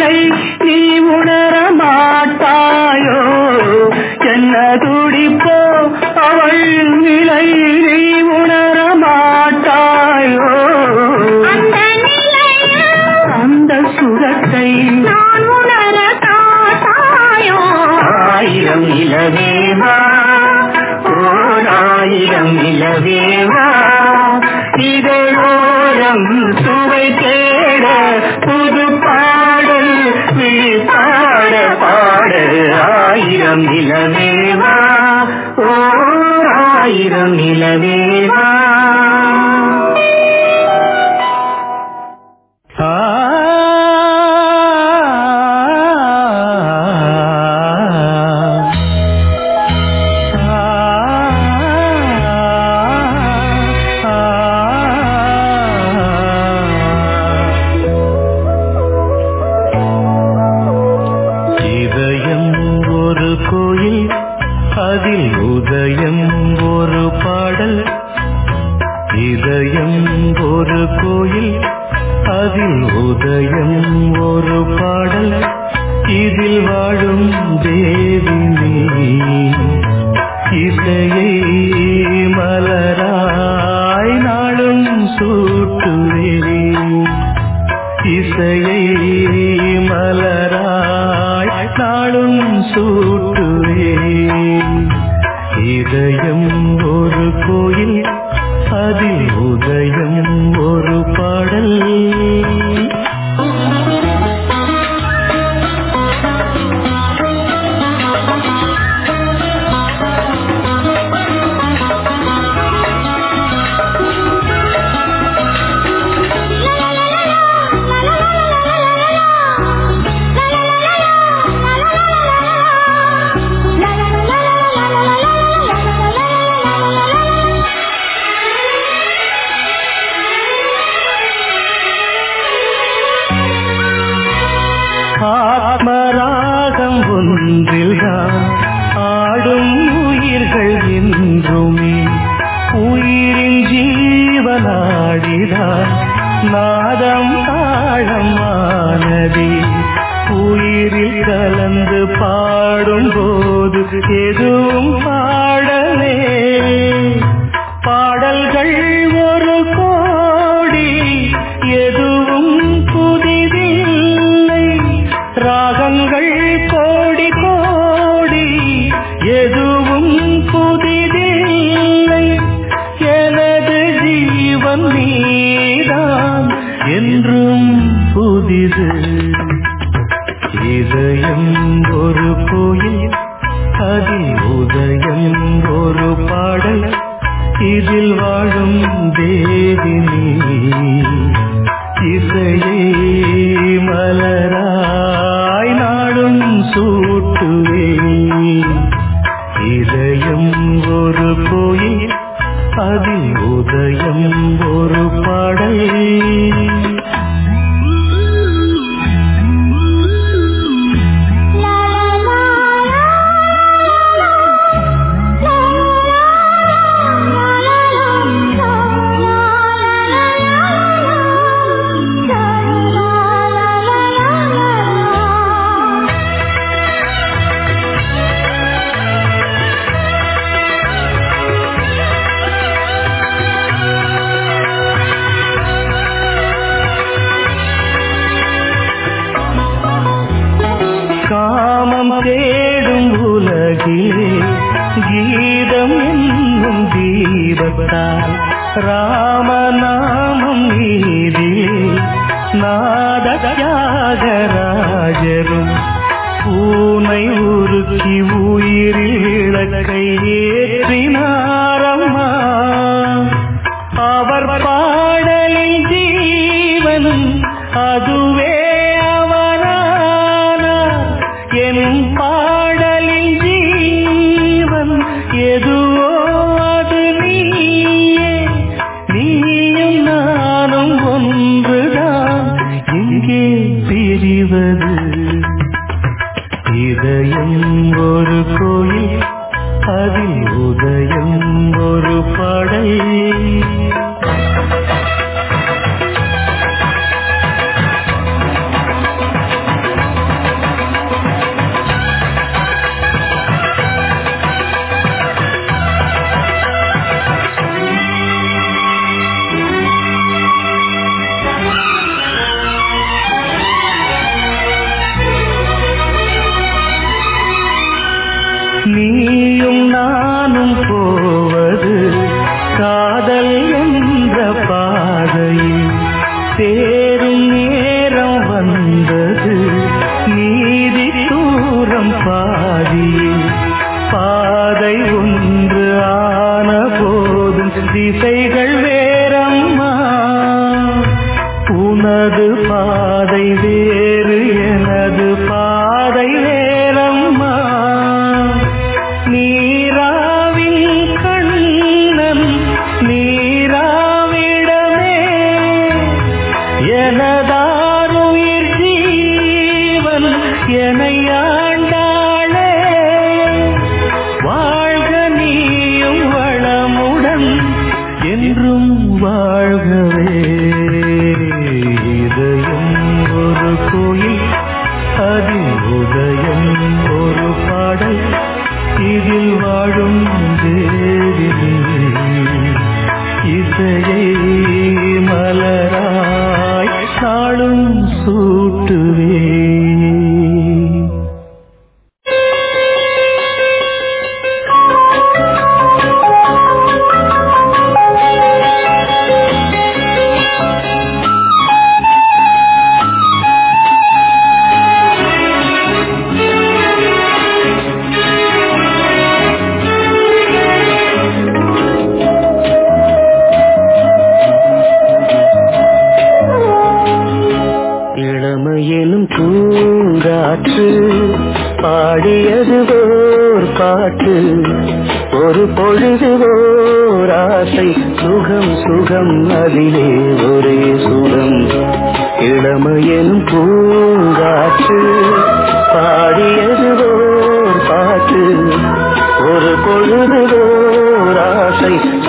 என்னை நீ உணர மாட்டாயோ? என்ன துடிப்போ? அவள் நிலை நீ உணர மாட்டாயோ? அந்த சுகத்தை நான் உணர தாயோ ஆயிரம் இளவேவா ஓர் ஆயிரம் இளவே ஆயிரம் நிலவேவா ஓர் ஆயிரம் நிலவேவா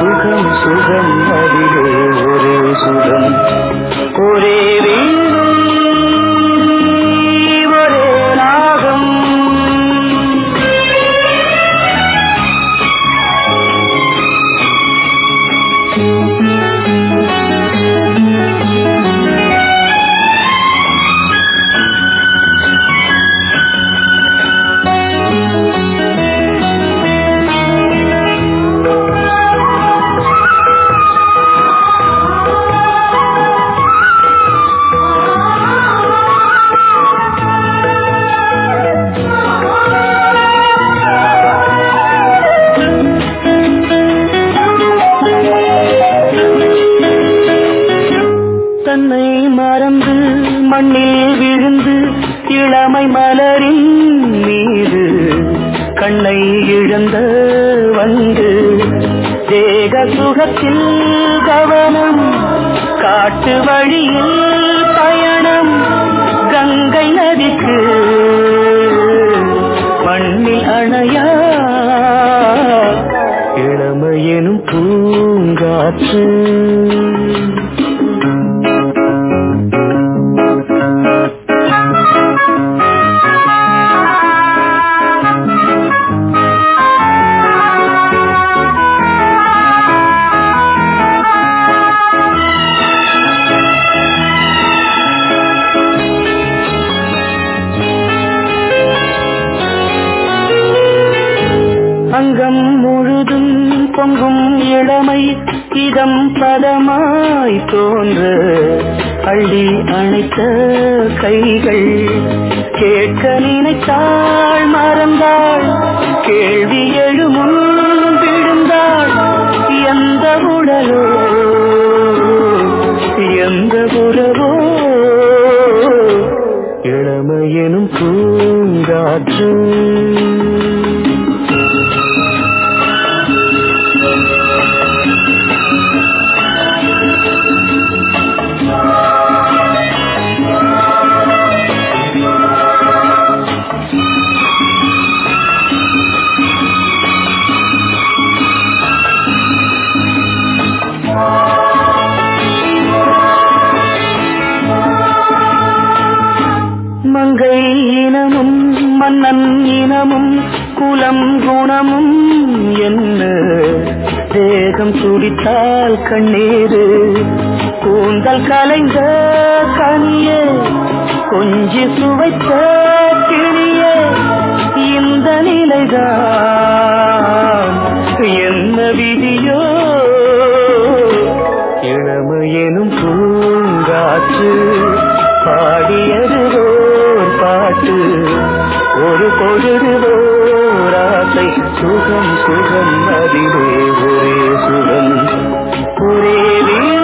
சுகம் சுகம் அதிலே ஒரே சுகம். ஒரே வேண்டும் கேட்க நினைத்தாள் மறந்தாள். கேள்வி எழுமுன் விழுந்தாள். எந்த உடலோ எந்த உறவோ. இளமையெனும் பூங்காற்று விழித்தால் கண்ணீரு கூந்தல் கலைந்த கனியே கொஞ்சி சுவைத்த கிளியே இந்த நிலைதான். என்ன விதியோ? இளமையெனும் பூங்காற்று பாடியதுவோர் பாட்டு ஒரு பொழுதுவோராசை சுகம் சுகம் அதிலே ஒரே சுகம். ஒரே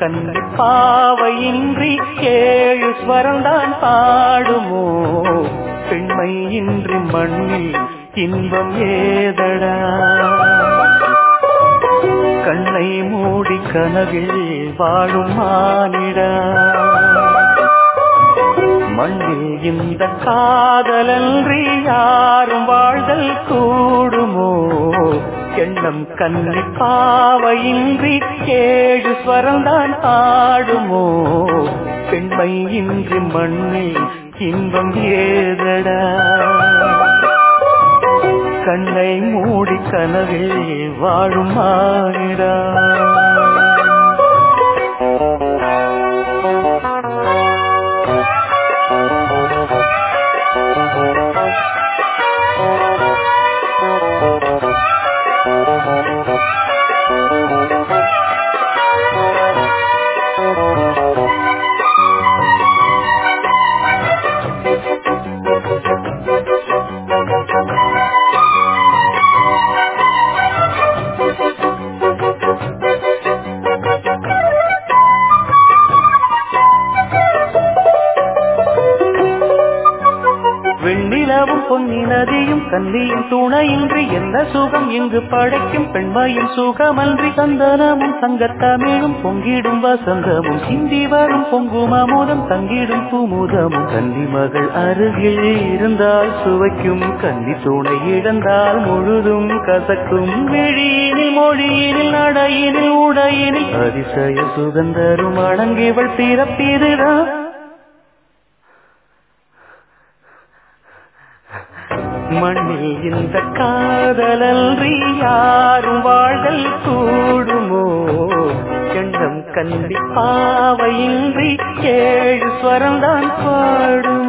கண்ணி பாவையின்றி ஏழு ஸ்வரந்தான் பாடுமோ? பெண்மை இன்றி மண்ணில் இன்பம் ஏதடா? கண்ணை மூடி கனவில் வாழும் மானிடா? மண்ணில் இந்த காதலன்றி யாரும் வாழ்தல் கூடுமோ? எண்ணம் கண்ணி பாவையின்றி ஏழு ஸ்வரந்தான் ஆடுமோ பெண்மை இன்றி மண்ணில் இன்பம் ஏதடா? கண்ணை மூடி கனவில் வாழும் மானிடா நதியும் துணையின்றி என்ன சுகம் இங்கு படைக்கும்? பெண்மையும் சுகமன்றி சந்தனமும் சங்கத்தமிழும் பொங்கிடும் வசந்தமும். சிந்தி வரும் பொங்கும் அமுதம் தங்கிடும் குமுதமும். கன்னி மகள் அருகில் இருந்தால் சுவைக்கும். கன்னி துணை இழந்தால் முழுதும் கசக்கும். விழியினில் மொழியினில் நடையினில் உடையினில். அதிசய சுகந்தரும் அடங்கிவள் பிறப்பிதுதான். மண்ணில் இந்த காதலன்றி யாரும் வாழ்தல் கூடுமோ? எண்ணம் கண்டி பாவையின்றி ஏழு ஸ்வரம்தான் பாடும்.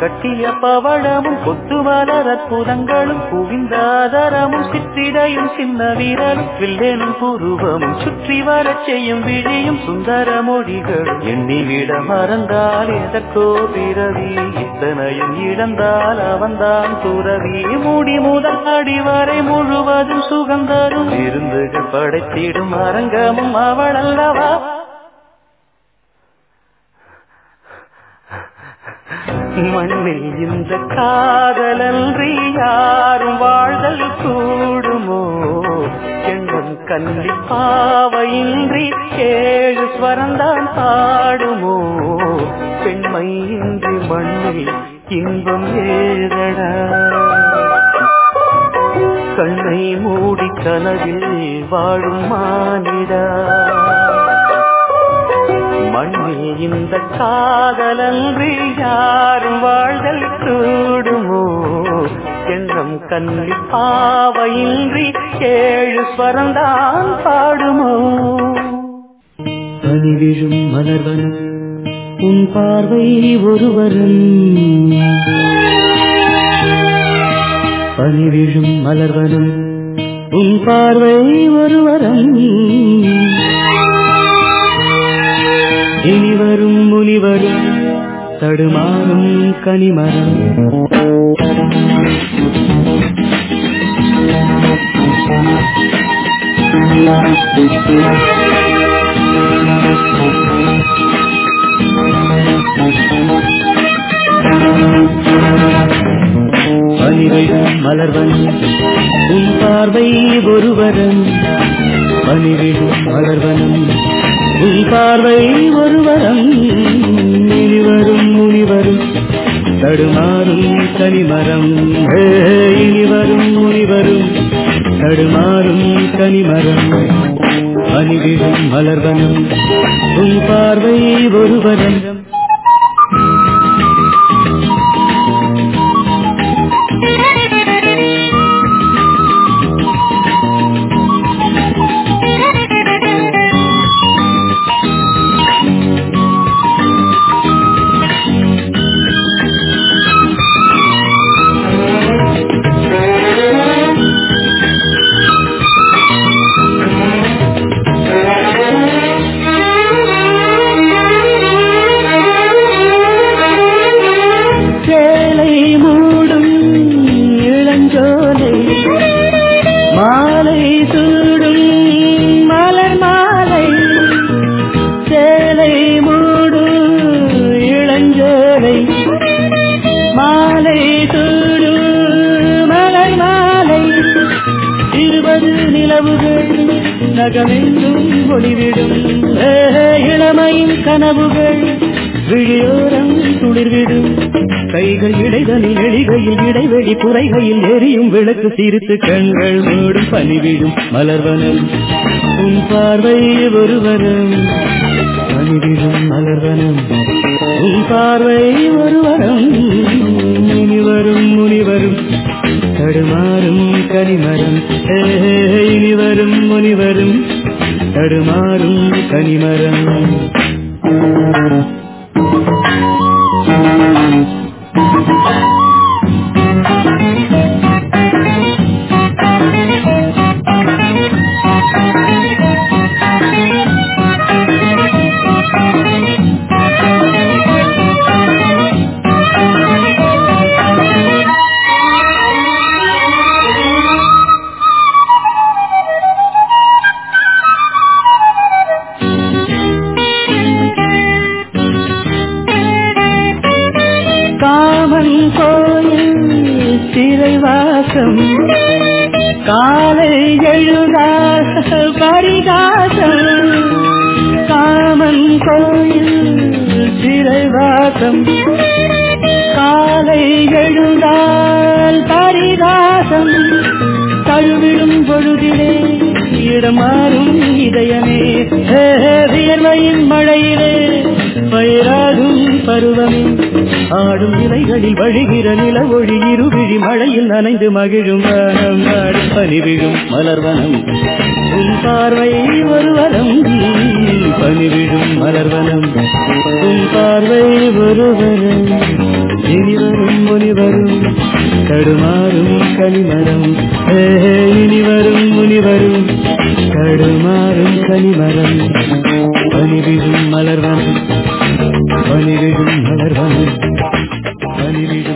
கட்டிய பவழமும் கொத்து கொத்துமலர் அற்புதங்களும் குவிந்தாதரமும் சிற்றிடையும் சின்ன வீரலும் வில்லேனும் புருவமும் சுற்றி வரச் செய்யும் விழியும் சுந்தர மொழிகளும். எண்ணிவிட மறந்தால் எதற்கோ பிறவி இத்தனையும் இழந்தால் அவன்தான் துறவி. மூடி முதல் அடி வரை முழுவதும் சுகந்தரும் விருந்துகள் படைத்திடும் அரங்கமும் அவளல்லவா. காதலன்றி யாரும் வாழ்தல் கூடுமோ? எங்கும் கண்டிப்பாவையின்றி ஏழு ஸ்வரந்தான் பாடுமோ? பெண்மை இன்றி மண்ணில் இன்பம் ஏதடா? கண்ணை மூடி கனவில் வாழும் மானிடா? மண்ணில் இந்த காதலன்றி யாரும் வாழ்தல் கூடுமோ எண்ணம் கண்ணி பாவையின்றி ஏழு பரந்தான் பாடுமோ? பனிவிழும் மலர்வனம் உன் பார்வை ஒருவரும். பனிவிழும் மலர்வனம் உன் பார்வை ஒருவரம். இனிவரும் முனிவரும். தடுமாறும் கனிமரம். பனிவிடும் மலர்வன் உன் பார்வை ஒருவரன் பனிவிடும் மலர்வனும் உன் பார்வை ஒருவரன் இனிவரும் முனிவரும் தடுமாறும் கனிமரம் இனிவரும் முனிவரும் தடுமாறும் கனிமரம் அணிவிடும் மலர்வனம் உன் பார்வை ஒருவரம் கனவுகள் நகமெங்கும் ஒளிவிடும். இளமையின் கனவுகள் விழியோரம் துளிர்விடும். கைகள் இடைதலில் எளிகையில் இடைவெளி புரைகையில் எரியும் விளக்கு சிரித்து கண்கள் மூடும் பணிவிடும் மலர்வனம் உன் பார்வை ஒருவரும். பணிவிடும் மலர்வனம் உன் பார்வை ஒருவரும். முனிவரும் முனிவரும். தடுமாறும் கனிமரம் ஏ, இனிவரும் முனிவரும் தடுமாறும் கனிமரம் வானம் நாடும் பனிவிழும் மலர்வனம் உன் பார்வை ஒருவரம் பணிவிழும் மலர்வனம் உன் பார்வை ஒருவரம் இனிவரும் முனிவரும் கடுமாறும் கனிமரம். இனிவரும் முனிவரும் கடுமாறும் கனிமரம். பணிவிழும் மலர்வனம் பணிவிழும் மலர்வனம் பணிவிழும்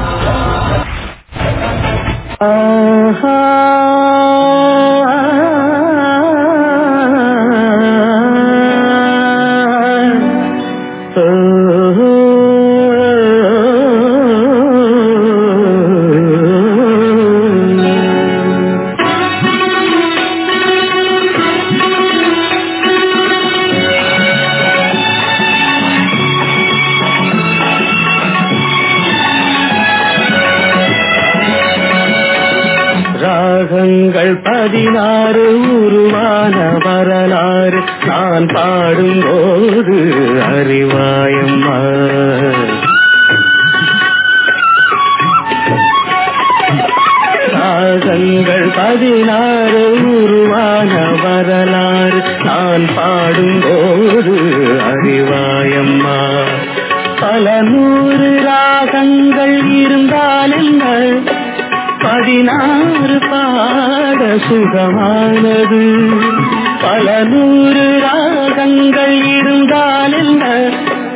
Uh-huh. சுகமானது பல நூறு ராகங்கள் இருந்தால் என்ன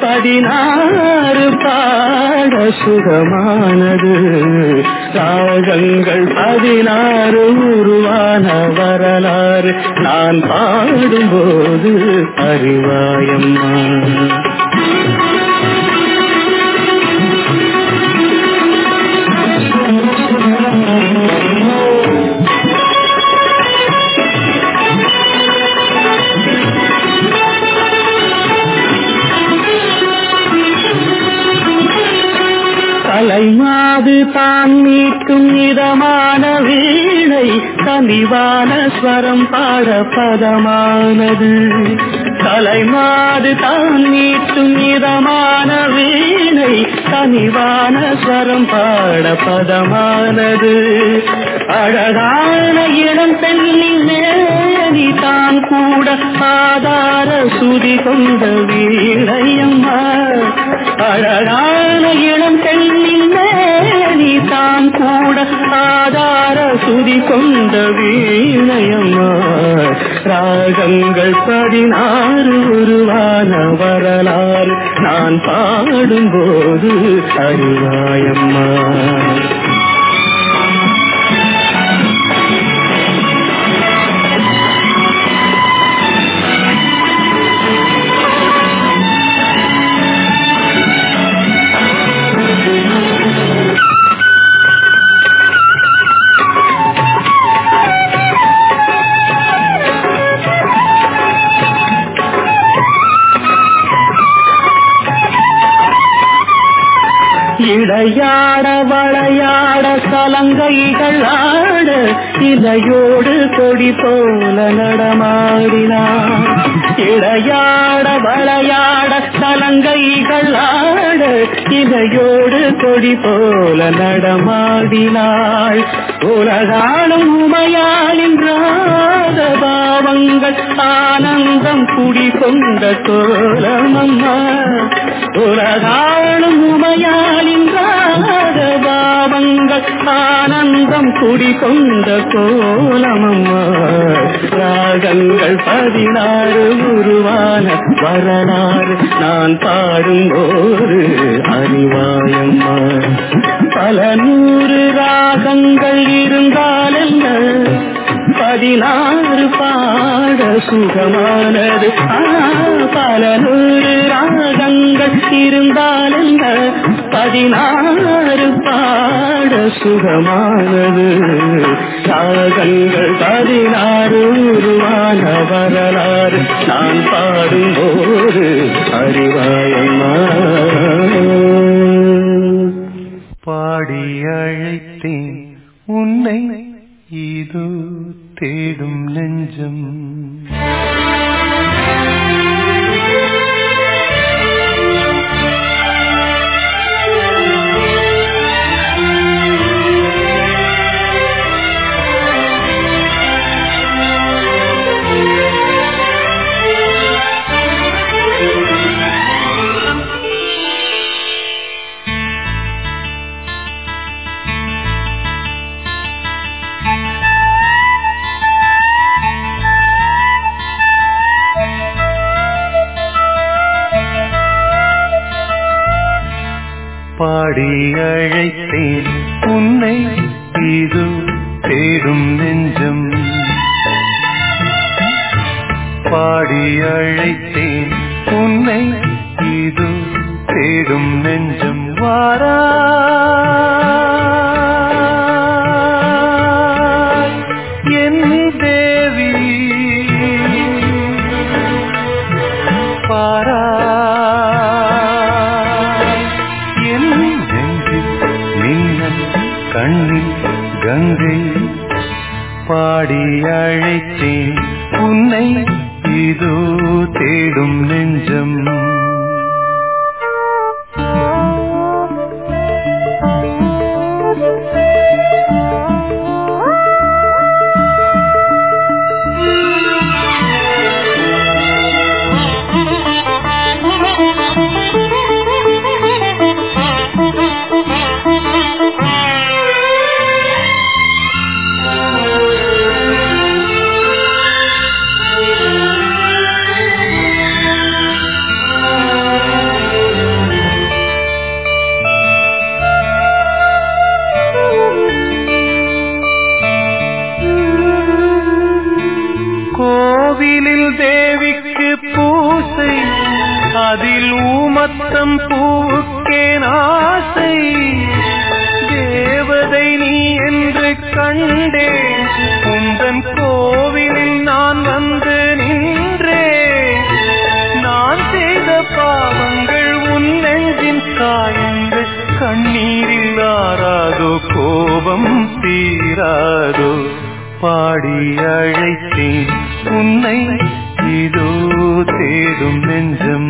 பதினாறு பாட சுகமானது. ராகங்கள் பதினாறு உருவான வரலாறு. நான் பாடும்போது அறிவாயம்மா தலைமாது தான் மீட்கும் இதமான வீணை கனிவான ஸ்வரம் பாட பதமானது. கலைமாது தான் மீட்டும் இதமான வீணை கனிவான ஸ்வரம் பாட பதமானது. அழகான இளம் பெண்ணின் மேனி தான் கூட ஆதார சுதி கொண்ட வீணையம்மா. அழகான இளம் பெண்ணின் மேனி தான் கூட ஆதார சுதி கொண்ட வீணையம்மா. ராகங்கள் பதினாறு உருவான வரலாறு நான் பாடும்போது அறிவாயம்மா. விளையாட வளையாட கலங்கைகள் ஆட இலையோடு கொடி போல நடமாடினான். இளையாட வளையாட கலங்கைகள் ஆட இலையோடு கொடி போல நடமாடினாள். உலகாலும் உமையாளின் ராதவா பாவங்கள் ஆனந்தம் குடி கொண்ட கோலமம்மா உலகாளும் உமையாளின் பாவங்கள் ஆனந்தம் குடி கொண்ட கோலமம்மா ராகங்கள் பதினாறு உருவான வரலாறு நான் பாடும்போது அறிவாயம்மா. பல நூறு ராகங்கள் இருந்தால் என்ன? பதினாறு பாட சுகமானது பல நூறு ராகங்கள் இருந்தால் பதினாறு பாட சுகமானது ராகங்கள் பதினாறு உருவான வரலாறு. நான் பாடும்போது அறிவாயம்மா பாடி அழைத்தேன் உன்னை இது தேடும் நெஞ்சம் பாடி உந்தன் கோவிலில் நான் வந்து நின்றே நான் செய்த பாவங்கள் உன் நெஞ்சின் காயந்து கண்ணீரில் ஆறாதோ கோபம் தீராதோ பாடி அழைத்தேன். உன்னை இதோ தேடும் நெஞ்சம்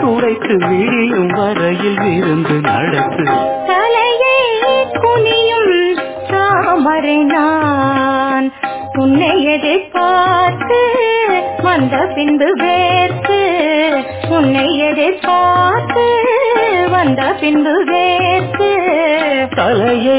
துடைத்து விழியும் வரையில் இருந்து நடத்து. தலையே குனியும் தாமரை நான். உன்னை எதிர்பார்த்து வந்த பின்பு வேர்த்து. உன்னை எதிர்பார்த்து வந்த பின்பு வேர்த்து. தலையே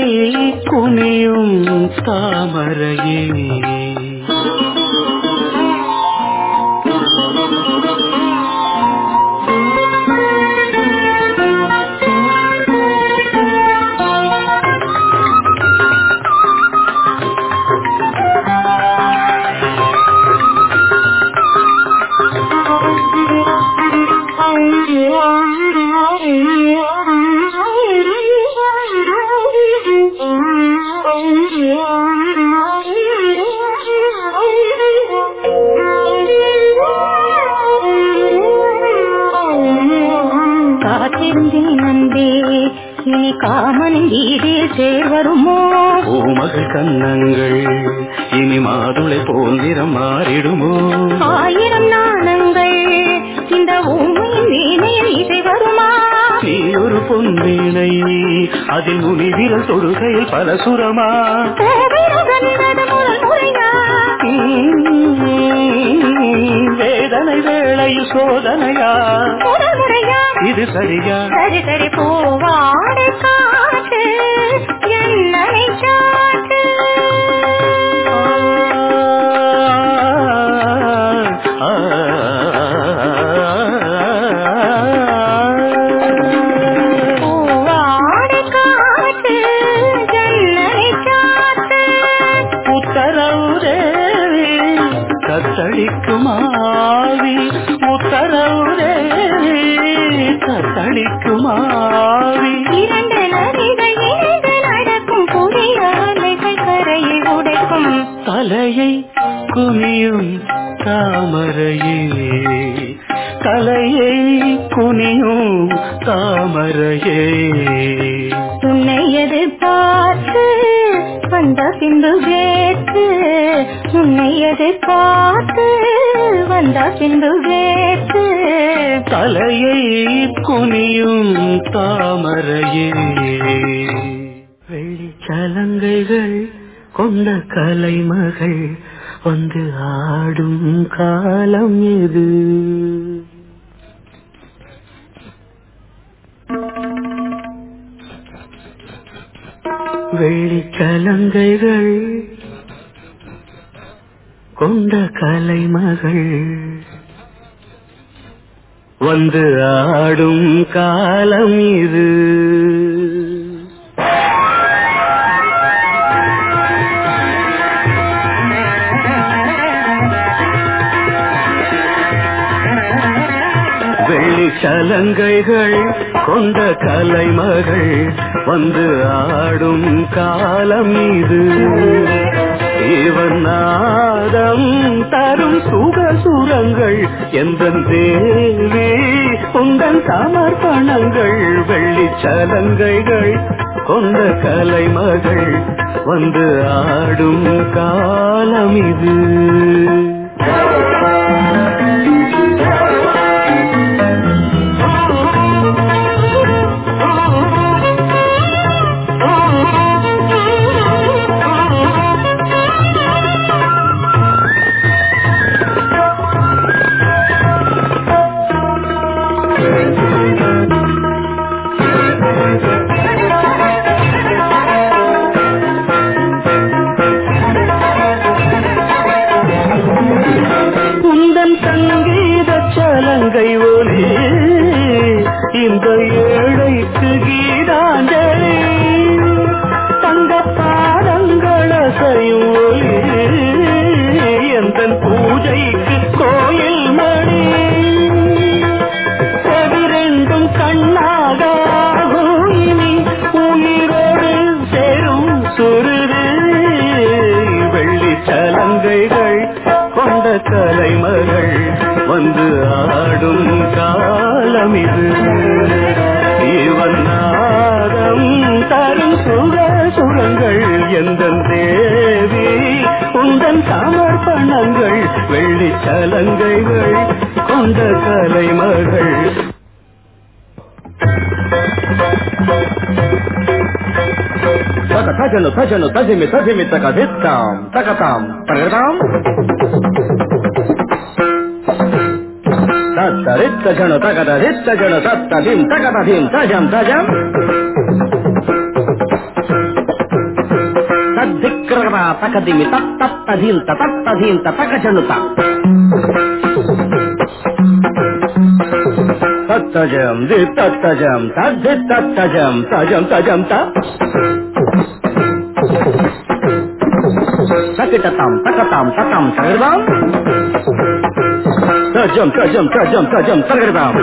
வேதனை வேளையில் சோதனையா முதல் முறையா இது சரியா சரி சரி பூவாடை பின்பு வேற்று தலையை குனியும் தாமரையே. வெள்ளிச்சலங்கைகள் கொண்ட கலைமகள் வந்து ஆடும் காலம் எது? வெள்ளிச்சலங்கைகள் கொண்ட கலைமகள் வந்து ஆடும் காலம் இது. வெள்ளி சலங்கைகள் கொண்ட கலைமகள் வந்து ஆடும் காலம் இது. இவன் நாதம் தரும் சுக சுரங்கள் எந்த தேவி உங்கள் சமர்ப்பணங்கள் வெள்ளி சலங்கைகள் கொண்ட கலைமகள் வந்து ஆடும் காலம் இது. சுரங்கள் எந்தன் தேவி? உந்தன் சமர்ப்பணங்கள் வெள்ளி சலங்கைகள் கொண்ட கலைமகள். தஜனு தஜனு தஜிமி தஜிமி தகதித்தாம் தகதாம் பிரகதாம் தத்தரித்த ஜனு தகதரித்த ஜனு தத்ததிம் தகததிம் தஜம் தஜம். ధిం తగద ధిం తజం తజం తద్దిక్రగద తకదిమి తత్తత్త ధింత తత్త ధింత తక జనుత తత్తజం ది తత్తజం తద్ధి తత్తజం తజం తజం త తకిటతాం తకతాం తతాం తగదాం తజం తజం తజం తజం తగదాం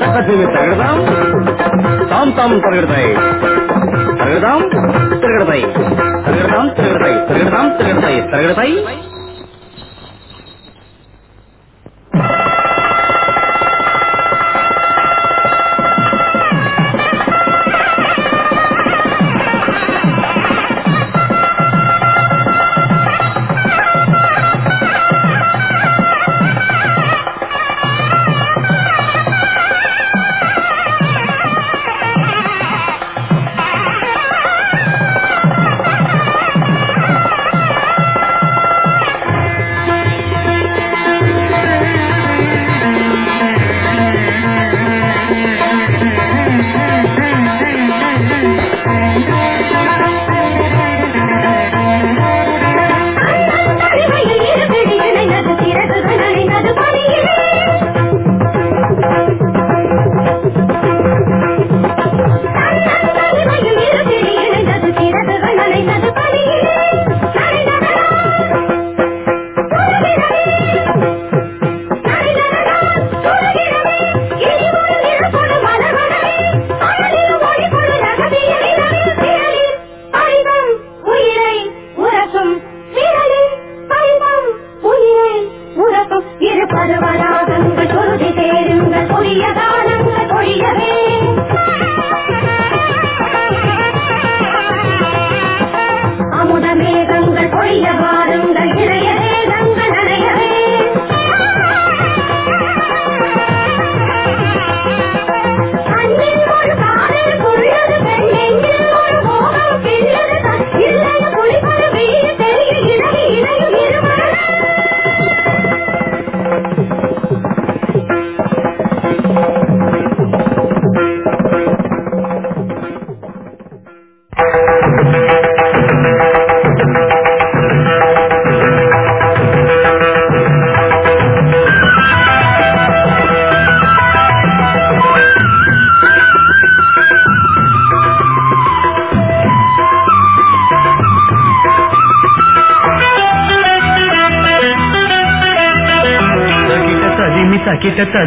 తకదిమి తగదాం తాం తాం తగడతాయి திருகடதாம் திருகடதை திருகடதாம் திருகடதை திருகடதாம் திருகடதை திருகடதை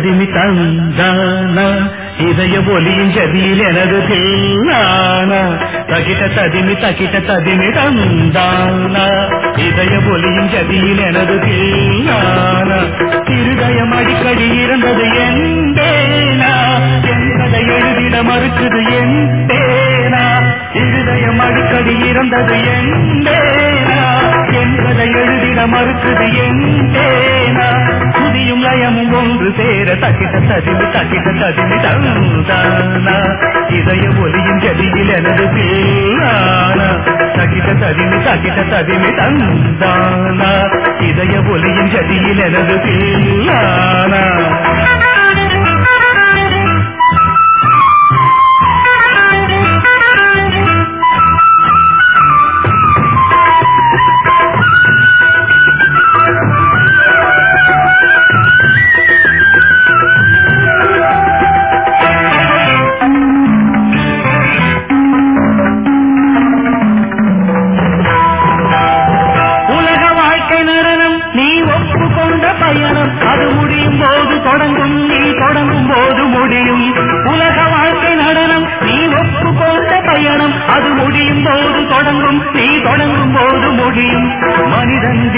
கதிமி தந்தான இதய ஒலியின் ஜதியில் எனது தில்லான தகிட்ட ததிமி தகிட்ட ததிமி தந்தான இதய ஒலியின் ஜதியில் எனது தில்லான இருதயம் அடிக்கடி இருந்தது என்பேனா என்பதை எழுதிட மறுக்குது என்பேனா இருதயம் அடிக்கடி இருந்தது என்பேனா என்பதை எழுதிட மறுக்குது என்பேனா இதயமும் ஒன்று சேர தகிட ததிமி தகிட ததிமி தந்தானா. இதய ஒலியின் கதியில் எனது பேரானா தகிட ததிமி தகிட ததிமி தந்தானா. இதய ஒலியின் கதியில் எனது பேரானா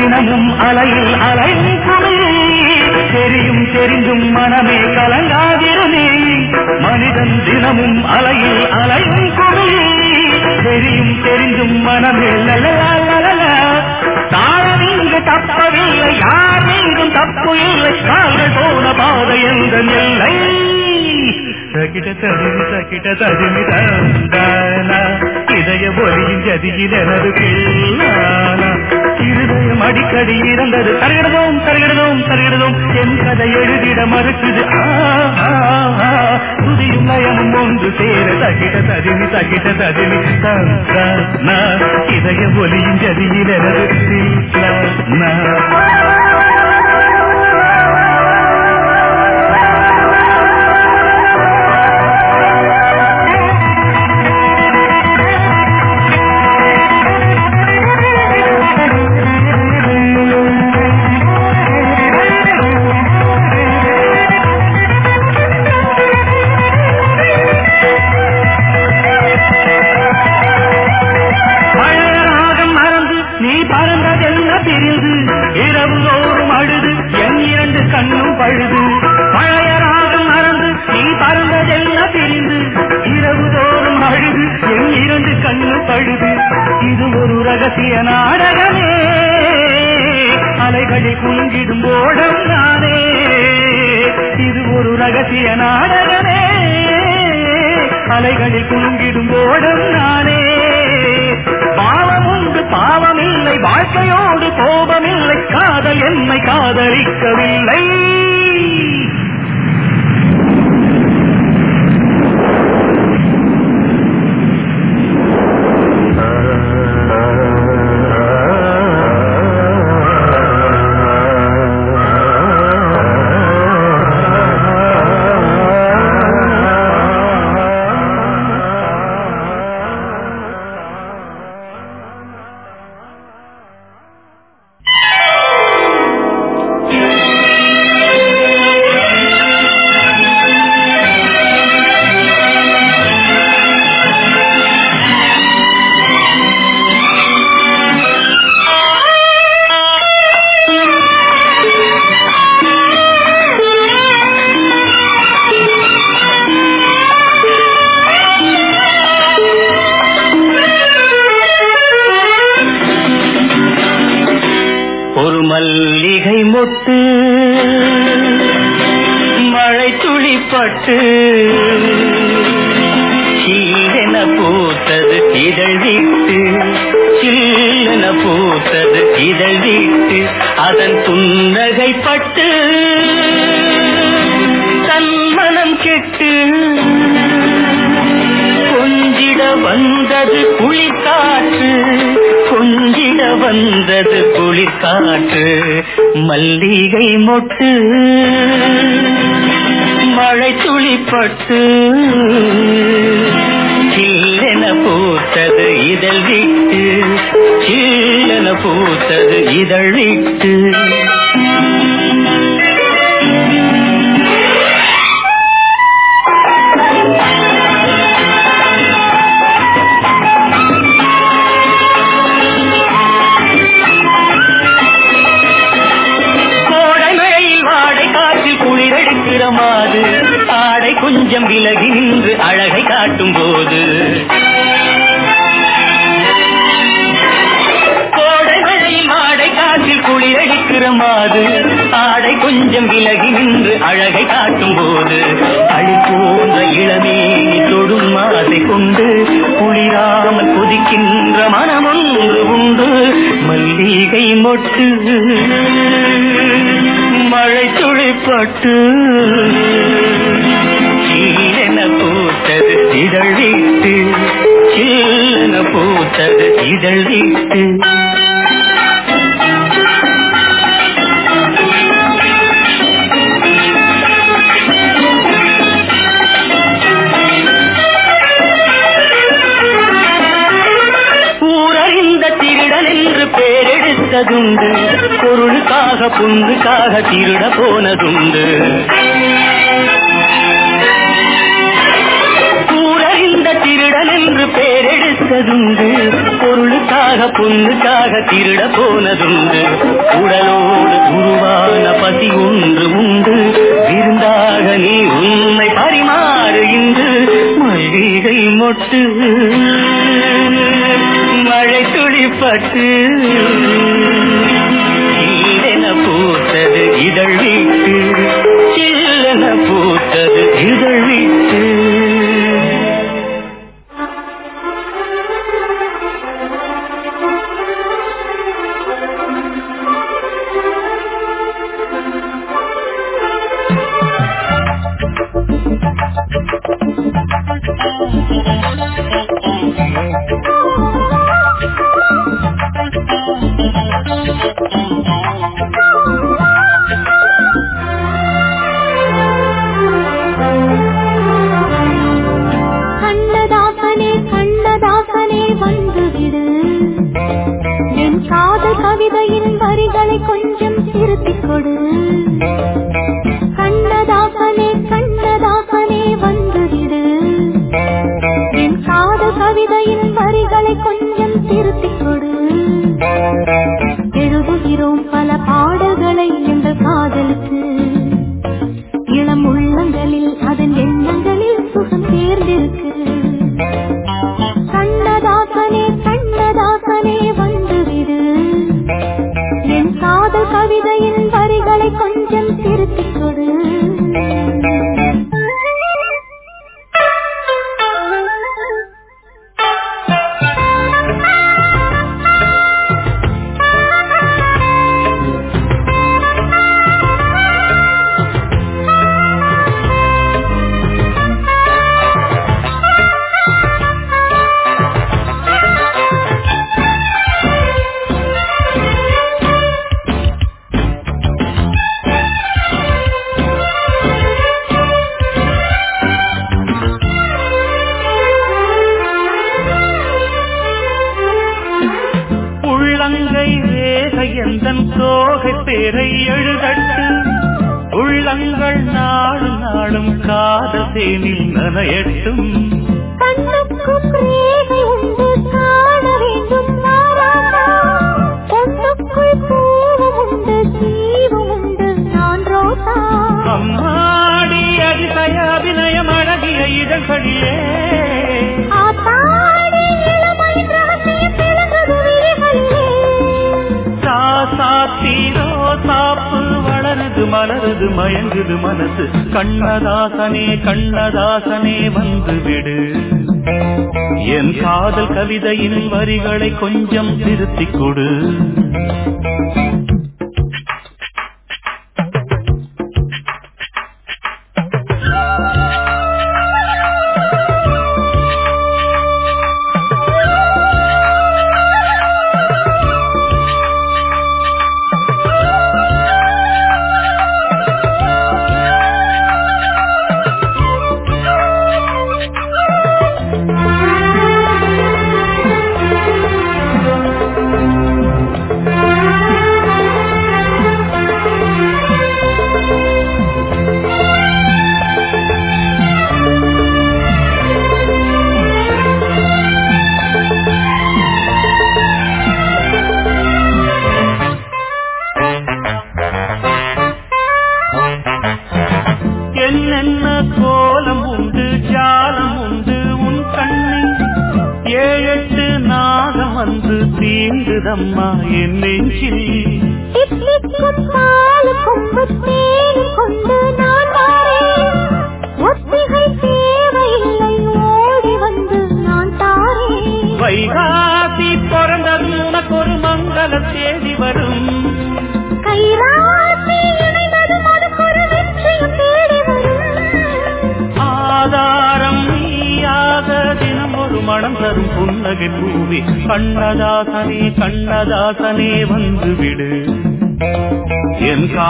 தினமும் அலையில் அலையும் தெரியும் தெரிந்தும் மனமே கலங்காதிருமே. மனிதன் தினமும் அலையில் அலையும் தெரியும் தெரிந்தும் மனமே லலலலலல. தாழம் தப்பவில்லை யார் மீண்டும் தப்பு இல்லை. நாங்கள் போன பாதை எந்த எல்லை தகிட தடிமி தகிட தடிமி தந்தானா. இதய ஒலியின் ஜதியில் எனது பிள்ளானா இருதயம் அடிக்கடி இறந்தது தருகிறதும் தருகிறதும் தருகிறதும் என் கதை எழுதிட மறுக்குது. ஆ, ஆ, துதியும் லயமும் ஒன்று சேர தகிட தடிமி தகிட தடிமி இதய ஒலியின் ஜதியில் எனது ஒரு நாடகமே. அலைகளில் குங்கிடும் ஓடம் நானே இது ஒரு ரகசிய நாடகமே. அலைகளில் குங்கிடும் ஓடம் நானே பாவம் உண்டு பாவமில்லை வாழ்க்கையோடு கோபமில்லை. காதல் என்னை காதலிக்கவில்லை. புன்னகைப்பட்டு தன்மனம் கெட்டு கொஞ்சிட வந்தது குளிக்காற்று கொஞ்சிட வந்தது குளிக்காற்று மல்லிகை மொட்டு மழை துளிப்பட்டு சில்லென பூத்தது இதழ் விட்டு சில்லென பூத்தது இதழிட்டு. ஆடை கொஞ்சம் விலகி நின்று அழகை காட்டும் போது கொஞ்சம் விலகி நின்று அழகை காட்டும் போது அழி போன்ற இளமேனி தொடும் மாதை கொண்டு குளிராமல் கொதிக்கின்ற மனமொன்று உண்டு. மல்லிகை மொட்டு மழை துளிப்பட்டு சீலென பூத்தது இதழ் வீட்டு சீலென பூத்தது இதழ் வீட்டு. போனதுண்டு. பொருளுக்காக புண்ணுக்காக திருட போனதுண்டு. கூறறிந்த திருடன் என்று பேரெடுத்ததுண்டு. பொருளுக்காக பொண்ணுக்காக திருட போனதுண்டு. உடலோடு உருவான பசி ஒன்று உண்டு. விருந்தாக நீ உண்மை பரிமாறு இன்று. மல்லிகை மொட்டு மழை துளிப்பட்டு இதழ் விட்டு சில்லென பூத்தது இதழ் விட்டு. வரிகளை கொஞ்சம்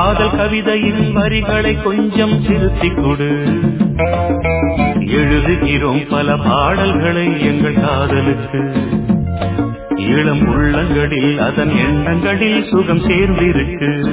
காதல் கவிதையின் வரிகளை கொஞ்சம் திருத்திக் கொடு. எழுதுகிறோம் பல பாடல்களை எங்கள் காதலுக்கு. இளம் உள்ளங்களில் அதன் எண்ணங்களில் சுகம் சேர்ந்திருக்கு.